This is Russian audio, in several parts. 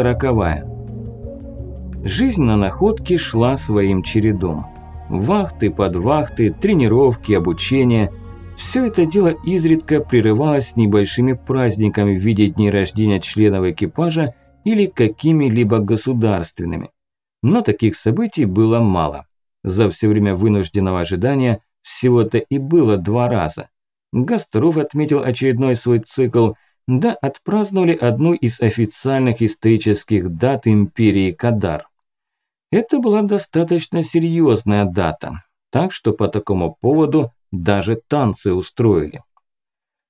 Сороковая. Жизнь на находке шла своим чередом. Вахты, подвахты, тренировки, обучение – все это дело изредка прерывалось небольшими праздниками в виде дней рождения членов экипажа или какими-либо государственными. Но таких событий было мало. За все время вынужденного ожидания всего-то и было два раза. Гастров отметил очередной свой цикл – да отпраздновали одну из официальных исторических дат империи Кадар. Это была достаточно серьезная дата, так что по такому поводу даже танцы устроили.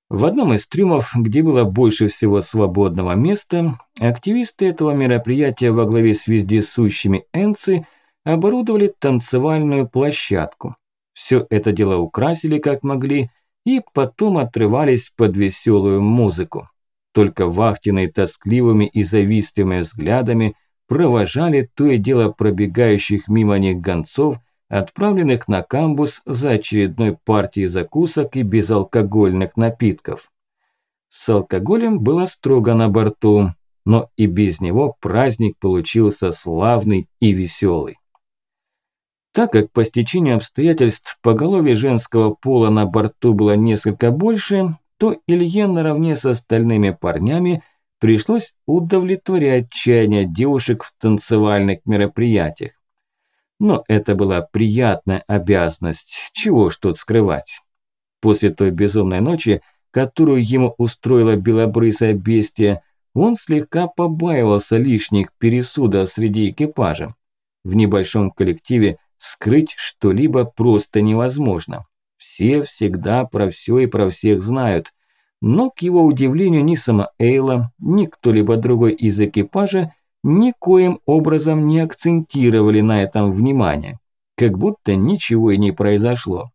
В одном из трюмов, где было больше всего свободного места, активисты этого мероприятия во главе с вездесущими Энци оборудовали танцевальную площадку. Все это дело украсили как могли и потом отрывались под веселую музыку. Только вахтенные тоскливыми и завистливыми взглядами провожали то и дело пробегающих мимо них гонцов, отправленных на камбус за очередной партией закусок и безалкогольных напитков. С алкоголем было строго на борту, но и без него праздник получился славный и веселый. Так как по стечению обстоятельств поголовье женского пола на борту было несколько больше, то Илье наравне с остальными парнями пришлось удовлетворять чаяния девушек в танцевальных мероприятиях. Но это была приятная обязанность, чего ж тут скрывать. После той безумной ночи, которую ему устроила белобрысая бестия, он слегка побаивался лишних пересудов среди экипажа. В небольшом коллективе скрыть что-либо просто невозможно. Все всегда про все и про всех знают. Но, к его удивлению, ни сама Эйла, ни кто-либо другой из экипажа никоим образом не акцентировали на этом внимание. Как будто ничего и не произошло.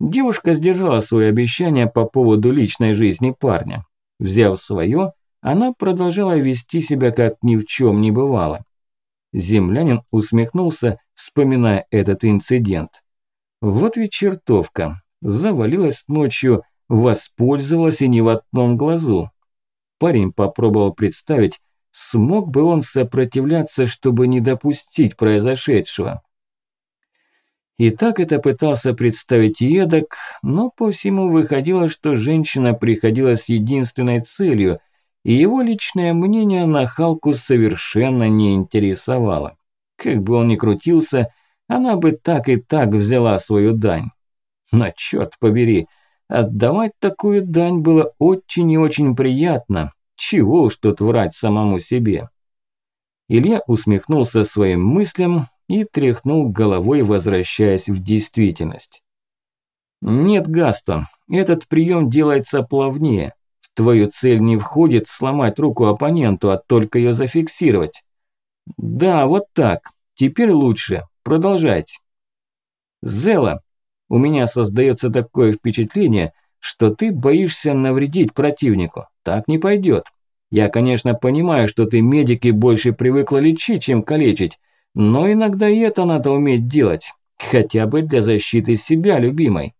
Девушка сдержала свое обещание по поводу личной жизни парня. Взяв свое, она продолжала вести себя как ни в чем не бывало. Землянин усмехнулся, вспоминая этот инцидент. Вот ведь чертовка. Завалилась ночью, воспользовалась и не в одном глазу. Парень попробовал представить, смог бы он сопротивляться, чтобы не допустить произошедшего. И так это пытался представить едок, но по всему выходило, что женщина приходила с единственной целью, и его личное мнение на Халку совершенно не интересовало. Как бы он ни крутился, она бы так и так взяла свою дань. Но черт побери, отдавать такую дань было очень и очень приятно. Чего уж тут врать самому себе. Илья усмехнулся своим мыслям и тряхнул головой, возвращаясь в действительность. «Нет, Гастон, этот прием делается плавнее. В твою цель не входит сломать руку оппоненту, а только ее зафиксировать. Да, вот так. Теперь лучше. Продолжайте. Зела, у меня создается такое впечатление, что ты боишься навредить противнику. Так не пойдет. Я, конечно, понимаю, что ты медики больше привыкла лечить, чем калечить, но иногда и это надо уметь делать, хотя бы для защиты себя, любимой.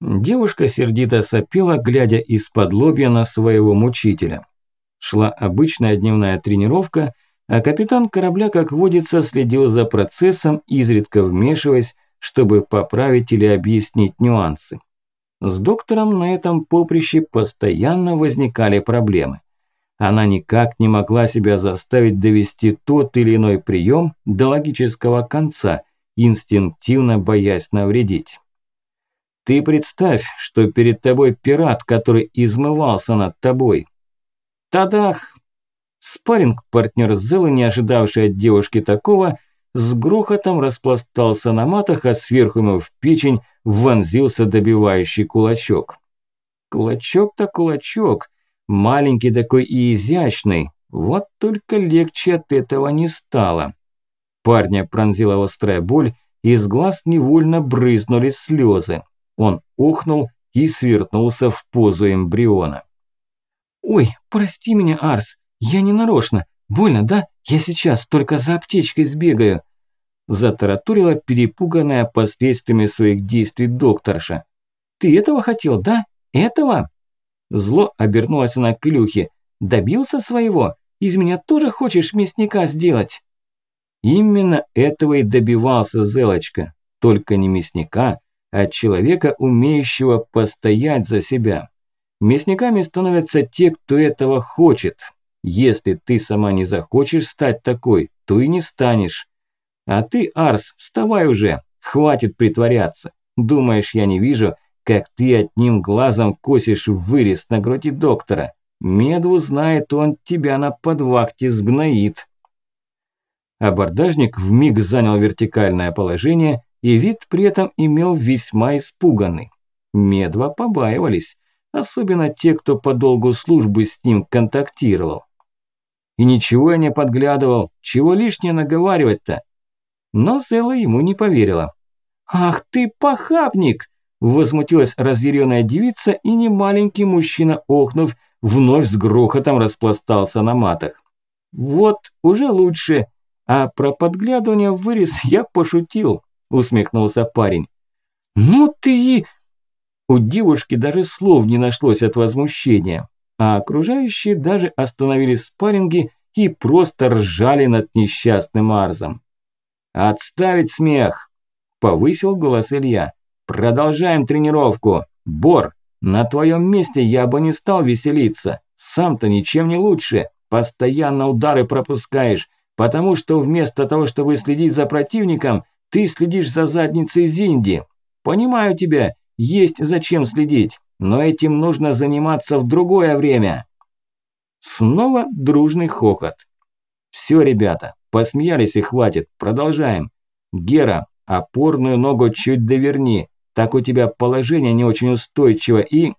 Девушка сердито сопела, глядя из-под лобья на своего мучителя. Шла обычная дневная тренировка – а капитан корабля, как водится, следил за процессом, изредка вмешиваясь, чтобы поправить или объяснить нюансы. С доктором на этом поприще постоянно возникали проблемы. Она никак не могла себя заставить довести тот или иной прием до логического конца, инстинктивно боясь навредить. Ты представь, что перед тобой пират, который измывался над тобой. Тадах! Спарринг-партнер Зелы, не ожидавший от девушки такого, с грохотом распластался на матах, а сверху ему в печень вонзился добивающий кулачок. Кулачок-то кулачок, маленький такой и изящный, вот только легче от этого не стало. Парня пронзила острая боль, из глаз невольно брызнули слезы. Он ухнул и свернулся в позу эмбриона. «Ой, прости меня, Арс, «Я не нарочно. Больно, да? Я сейчас только за аптечкой сбегаю». Затараторила перепуганная последствиями своих действий докторша. «Ты этого хотел, да? Этого?» Зло обернулась она к Илюхе. Добился своего? Из меня тоже хочешь мясника сделать?» Именно этого и добивался Зелочка. Только не мясника, а человека, умеющего постоять за себя. Мясниками становятся те, кто этого хочет. Если ты сама не захочешь стать такой, то и не станешь. А ты, Арс, вставай уже, хватит притворяться. Думаешь, я не вижу, как ты одним глазом косишь вырез на груди доктора? Медву знает, он тебя на подвахте сгноит. Абордажник вмиг занял вертикальное положение и вид при этом имел весьма испуганный. Медва побаивались, особенно те, кто по долгу службы с ним контактировал. И ничего я не подглядывал, чего лишнее наговаривать-то? Но Зела ему не поверила. «Ах ты похабник!» – возмутилась разъяренная девица, и немаленький мужчина, охнув, вновь с грохотом распластался на матах. «Вот, уже лучше. А про подглядывание в вырез я пошутил», – усмехнулся парень. «Ну ты и...» У девушки даже слов не нашлось от возмущения, а окружающие даже остановили спарринги и просто ржали над несчастным Арзом. «Отставить смех!» – повысил голос Илья. «Продолжаем тренировку. Бор, на твоем месте я бы не стал веселиться. Сам-то ничем не лучше. Постоянно удары пропускаешь, потому что вместо того, чтобы следить за противником, ты следишь за задницей Зинди. Понимаю тебя, есть зачем следить, но этим нужно заниматься в другое время. Снова дружный хохот. Все, ребята, посмеялись и хватит, продолжаем. Гера, опорную ногу чуть доверни, так у тебя положение не очень устойчиво и...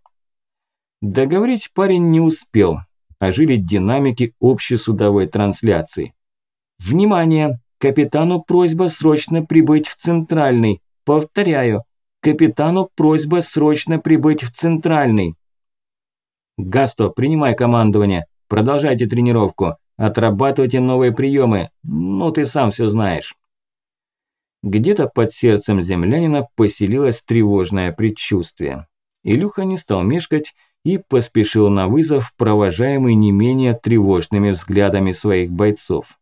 Договорить парень не успел, ожили динамики общей судовой трансляции. Внимание! Капитану просьба срочно прибыть в Центральный. Повторяю, капитану просьба срочно прибыть в Центральный. Гасто, принимай командование. Продолжайте тренировку. Отрабатывайте новые приемы. Ну, ты сам все знаешь. Где-то под сердцем землянина поселилось тревожное предчувствие. Илюха не стал мешкать и поспешил на вызов, провожаемый не менее тревожными взглядами своих бойцов.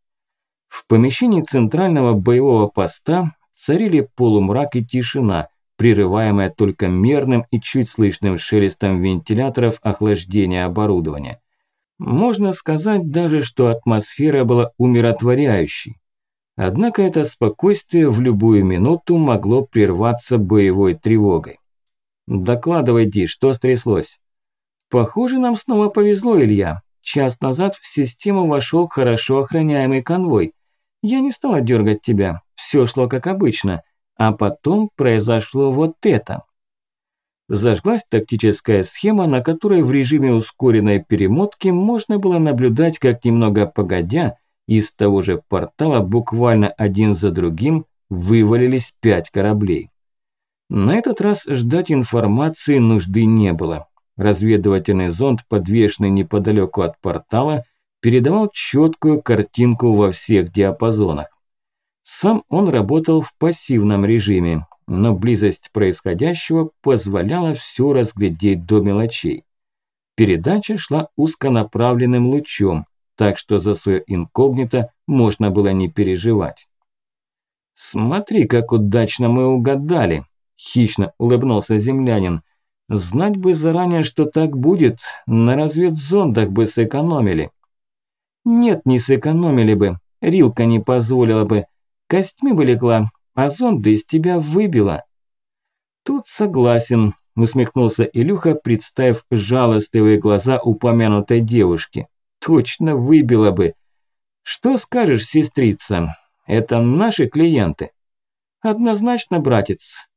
В помещении центрального боевого поста царили полумрак и тишина, прерываемая только мерным и чуть слышным шелестом вентиляторов охлаждения оборудования. Можно сказать даже, что атмосфера была умиротворяющей. Однако это спокойствие в любую минуту могло прерваться боевой тревогой. «Докладывай, Ди, что стряслось?» «Похоже, нам снова повезло, Илья. Час назад в систему вошел хорошо охраняемый конвой. Я не стала дергать тебя, все шло как обычно, а потом произошло вот это». Зажглась тактическая схема, на которой в режиме ускоренной перемотки можно было наблюдать, как немного погодя – из того же портала буквально один за другим вывалились пять кораблей. На этот раз ждать информации нужды не было. Разведывательный зонд, подвешенный неподалеку от портала, передавал четкую картинку во всех диапазонах. Сам он работал в пассивном режиме, но близость происходящего позволяла все разглядеть до мелочей. Передача шла узконаправленным лучом, так что за свое инкогнито можно было не переживать. «Смотри, как удачно мы угадали», – хищно улыбнулся землянин. «Знать бы заранее, что так будет, на разведзондах бы сэкономили». «Нет, не сэкономили бы, Рилка не позволила бы. Костьми бы легла, а зонды из тебя выбила». «Тут согласен», – усмехнулся Илюха, представив жалостливые глаза упомянутой девушки точно выбило бы. Что скажешь, сестрица? Это наши клиенты. Однозначно, братец.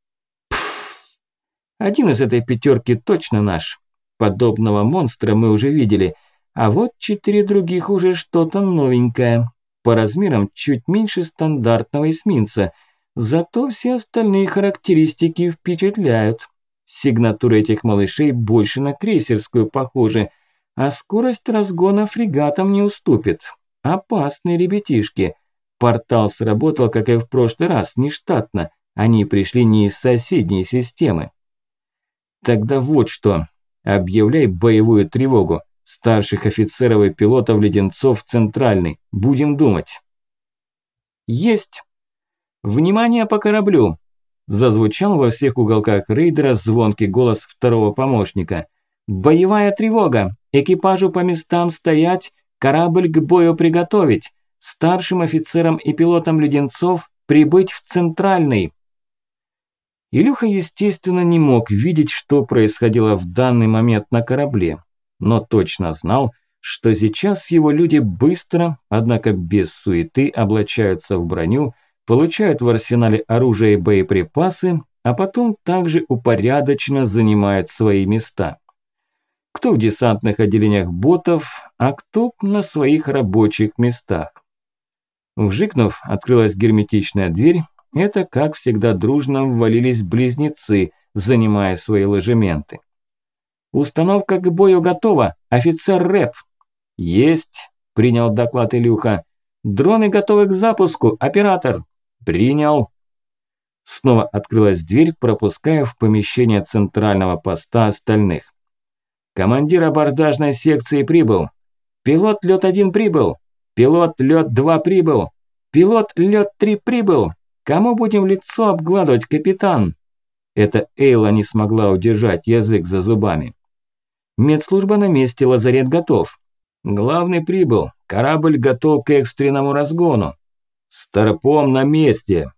Пф. Один из этой пятерки точно наш. Подобного монстра мы уже видели. А вот четыре других уже что-то новенькое. По размерам чуть меньше стандартного эсминца. Зато все остальные характеристики впечатляют. Сигнатура этих малышей больше на крейсерскую похожа – а скорость разгона фрегатам не уступит. Опасные ребятишки. Портал сработал, как и в прошлый раз, нештатно. Они пришли не из соседней системы. Тогда вот что. Объявляй боевую тревогу. Старших офицеров и пилотов леденцов центральный. Будем думать. Есть. Внимание по кораблю. Зазвучал во всех уголках рейдера звонкий голос второго помощника. Боевая тревога. Экипажу по местам стоять, корабль к бою приготовить. Старшим офицерам и пилотам леденцов прибыть в центральный. Илюха, естественно, не мог видеть, что происходило в данный момент на корабле, но точно знал, что сейчас его люди быстро, однако без суеты, облачаются в броню, получают в арсенале оружие и боеприпасы, а потом также упорядоченно занимают свои места. Кто в десантных отделениях ботов, а кто на своих рабочих местах. Вжикнув, открылась герметичная дверь, это, как всегда, дружно ввалились близнецы, занимая свои ложементы. «Установка к бою готова, офицер рэп!» «Есть!» – принял доклад Илюха. «Дроны готовы к запуску, оператор!» «Принял!» Снова открылась дверь, пропуская в помещение центрального поста остальных. «Командир абордажной секции прибыл!» «Пилот лёд-1 прибыл!» «Пилот лёд-2 прибыл!» «Пилот лёд-3 прибыл!» Кому будем лицо обгладывать, капитан?» Это Эйла не смогла удержать язык за зубами. Медслужба на месте, лазарет готов. Главный прибыл, корабль готов к экстренному разгону. Старпом на месте,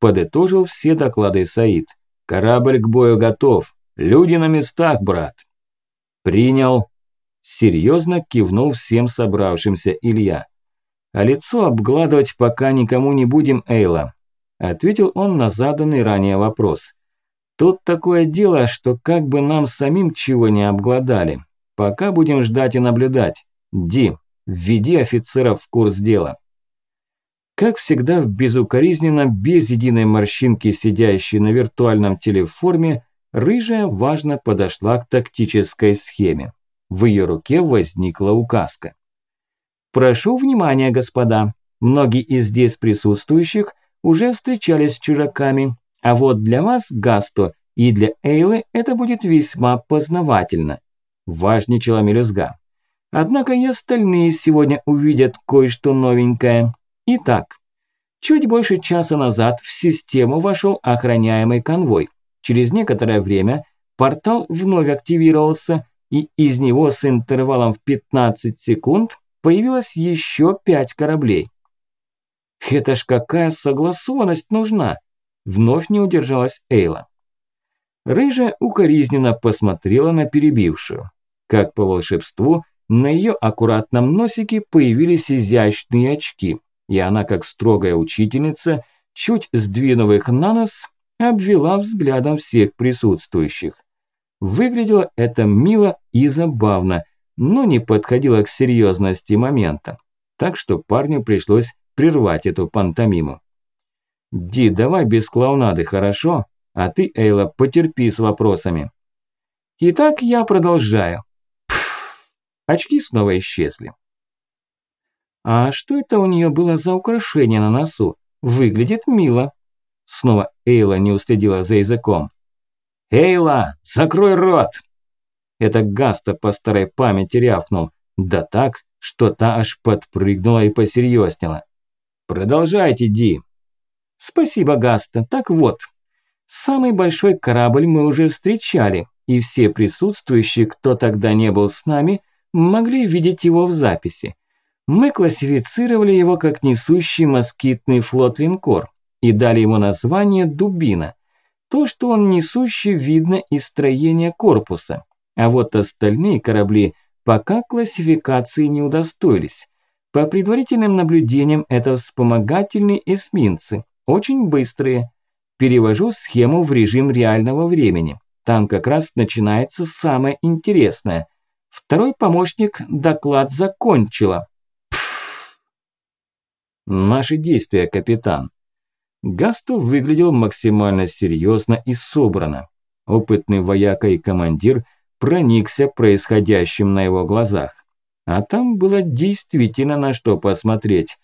подытожил все доклады Саид. Корабль к бою готов, люди на местах, брат. Принял. Серьезно кивнул всем собравшимся Илья. А лицо обгладывать пока никому не будем, Эйла. Ответил он на заданный ранее вопрос. Тут такое дело, что как бы нам самим чего не обгладали. Пока будем ждать и наблюдать. Ди, введи офицеров в курс дела. Как всегда, в безукоризненно, без единой морщинки, сидящей на виртуальном телеформе, рыжая важно подошла к тактической схеме. В ее руке возникла указка. «Прошу внимания, господа. Многие из здесь присутствующих уже встречались с чужаками, а вот для вас, Гасто, и для Эйлы это будет весьма познавательно. Важничала мелюзга. Однако и остальные сегодня увидят кое-что новенькое. Итак, чуть больше часа назад в систему вошел охраняемый конвой. Через некоторое время портал вновь активировался, и из него с интервалом в 15 секунд появилось еще 5 кораблей. Это ж какая согласованность нужна? Вновь не удержалась Эйла. Рыжая укоризненно посмотрела на перебившую. Как по волшебству, на ее аккуратном носике появились изящные очки, и она, как строгая учительница, чуть сдвинув их на нос, обвела взглядом всех присутствующих. Выглядело это мило и забавно, но не подходило к серьезности момента, так что парню пришлось прервать эту пантомиму. «Ди, давай без клоунады, хорошо? А ты, Эйла, потерпи с вопросами». Итак, я продолжаю. Пфф, очки снова исчезли. А что это у нее было за украшение на носу? Выглядит мило. Снова Эйла не уследила за языком. «Эйла, закрой рот!» Это Гаста по старой памяти рявкнул. Да так, что та аж подпрыгнула и посерьезнела. Продолжайте, Ди. Спасибо, Гаста. Так вот, самый большой корабль мы уже встречали, и все присутствующие, кто тогда не был с нами, могли видеть его в записи. Мы классифицировали его как несущий москитный флот-линкор и дали ему название «Дубина». То, что он несущий, видно из строения корпуса. А вот остальные корабли пока классификации не удостоились. По предварительным наблюдениям, это вспомогательные эсминцы, очень быстрые. Перевожу схему в режим реального времени. Там как раз начинается самое интересное. Второй помощник доклад закончила. Пфф. Наши действия, капитан. Гасту выглядел максимально серьезно и собрано. Опытный вояка и командир проникся происходящим на его глазах. А там было действительно на что посмотреть.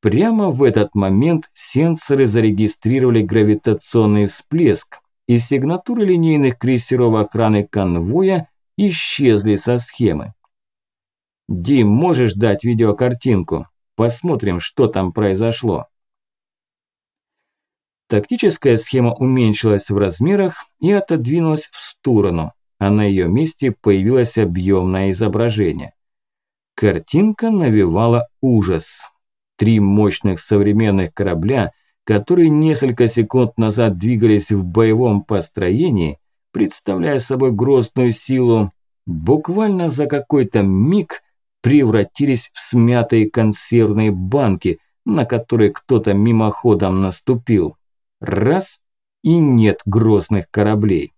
Прямо в этот момент сенсоры зарегистрировали гравитационный всплеск, и сигнатуры линейных крейсеров охраны конвоя исчезли со схемы. Дим, можешь дать видеокартинку? Посмотрим, что там произошло. Тактическая схема уменьшилась в размерах и отодвинулась в сторону, а на ее месте появилось объемное изображение. Картинка навевала ужас. Три мощных современных корабля, которые несколько секунд назад двигались в боевом построении, представляя собой грозную силу, буквально за какой-то миг превратились в смятые консервные банки, на которые кто-то мимоходом наступил. Раз – и нет грозных кораблей.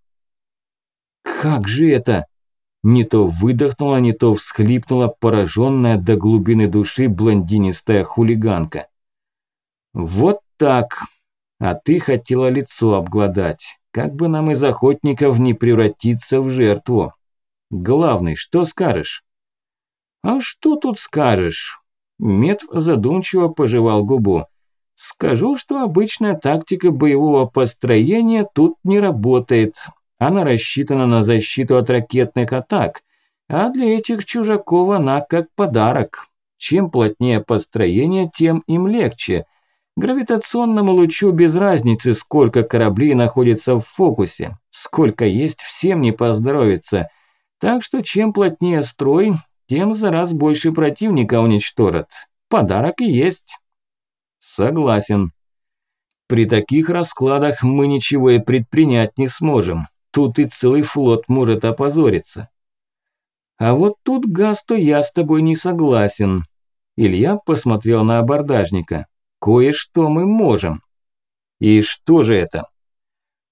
Как же это? Не то выдохнула, не то всхлипнула пораженная до глубины души блондинистая хулиганка. Вот так. А ты хотела лицо обглодать. Как бы нам из охотников не превратиться в жертву. Главный, что скажешь? А что тут скажешь? Мед задумчиво пожевал губу. Скажу, что обычная тактика боевого построения тут не работает. Она рассчитана на защиту от ракетных атак, а для этих чужаков она как подарок. Чем плотнее построение, тем им легче. Гравитационному лучу без разницы, сколько кораблей находится в фокусе. Сколько есть, всем не поздоровится. Так что чем плотнее строй, тем за раз больше противника уничтожат. Подарок и есть. Согласен. При таких раскладах мы ничего и предпринять не сможем. Тут и целый флот может опозориться. А вот тут, Гасто, я с тобой не согласен. Илья посмотрел на абордажника. Кое-что мы можем. И что же это?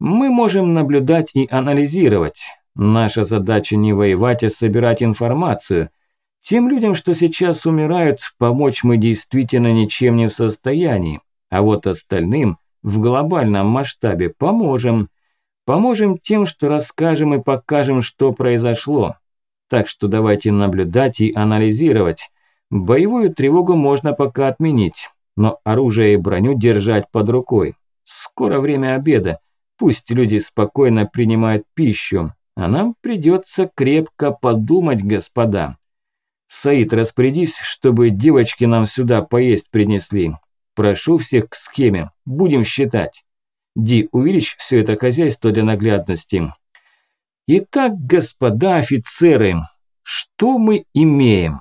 Мы можем наблюдать и анализировать. Наша задача не воевать, а собирать информацию. Тем людям, что сейчас умирают, помочь мы действительно ничем не в состоянии. А вот остальным в глобальном масштабе поможем. Поможем тем, что расскажем и покажем, что произошло. Так что давайте наблюдать и анализировать. Боевую тревогу можно пока отменить, но оружие и броню держать под рукой. Скоро время обеда. Пусть люди спокойно принимают пищу, а нам придется крепко подумать, господа. Саид, распорядись, чтобы девочки нам сюда поесть принесли. Прошу всех к схеме, будем считать. Ди, увеличь все это хозяйство для наглядности. Итак, господа офицеры, что мы имеем?